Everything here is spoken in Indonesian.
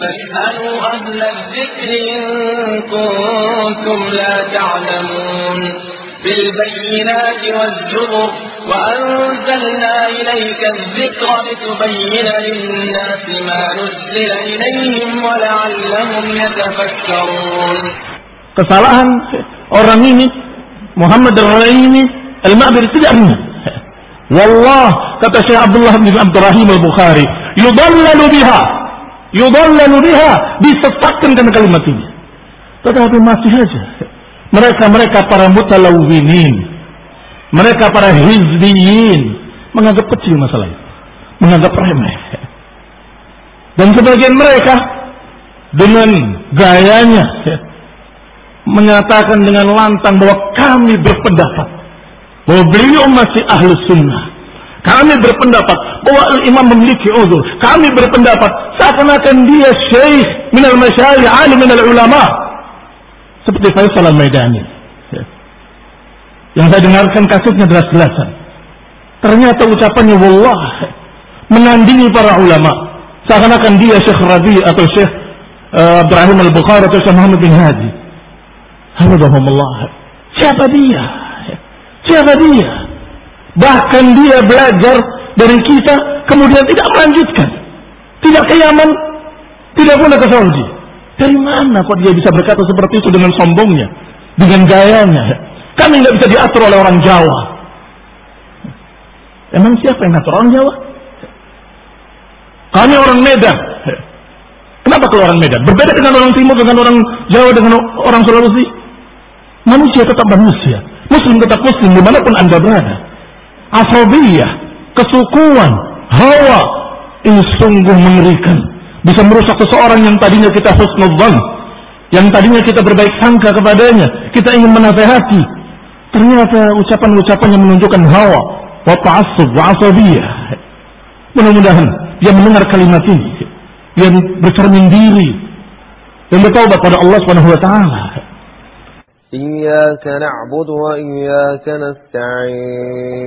فاسألوا أهل الذكر إن كنتم لا تعلمون بالبينات والزبر وأنزلنا إليك الذكر لتبين للناس ما نزل إليهم ولعلهم يتفكرون Kesalahan orang ini Muhammad al-Raini al-Ma'bir tidak ingat. Wallah kata Syekh Abdullah bin Abdurrahim al-Bukhari, yudallalu biha. Yudallalu biha disesatkan dengan kalimat ini. Tetapi masih aja mereka-mereka para mutalawwinin, mereka para hizbiyin menganggap kecil masalah itu, menganggap remeh. Dan sebagian mereka dengan gayanya menyatakan dengan lantang bahwa kami berpendapat bahwa beliau masih ahlu sunnah. Kami berpendapat bahwa imam memiliki uzur. Kami berpendapat seakan-akan dia syekh minal masyayikh, alim minal ulama. Seperti saya salam Maidani. Ya. Yang saya dengarkan kasusnya jelas-jelasan. Ternyata ucapannya wallah menandingi para ulama. Seakan-akan dia Syekh Rabi atau Syekh uh, Ibrahim Al-Bukhari atau Syekh Muhammad bin Hadi. Alhamdulillah. Siapa dia? Siapa dia? Bahkan dia belajar dari kita, kemudian tidak melanjutkan. Tidak ke Yaman, tidak pula ke Saudi. Dari mana kok dia bisa berkata seperti itu dengan sombongnya, dengan gayanya? Kami nggak bisa diatur oleh orang Jawa. Emang siapa yang ngatur orang Jawa? Kami orang Medan. Kenapa kalau orang Medan? Berbeda dengan orang Timur, dengan orang Jawa, dengan orang Sulawesi. Manusia tetap manusia. Muslim tetap muslim di mana pun anda berada. Asabiyah, kesukuan, hawa, ini sungguh mengerikan. Bisa merusak seseorang yang tadinya kita husnudzan, yang tadinya kita berbaik sangka kepadanya, kita ingin menasehati. Ternyata ucapan-ucapan yang menunjukkan hawa, wa ta'assub, wa asabiyah. Mudah-mudahan dia mendengar kalimat ini, dia bercermin diri, dan bertaubat pada Allah Subhanahu wa taala. إياك نعبد وإياك نستعين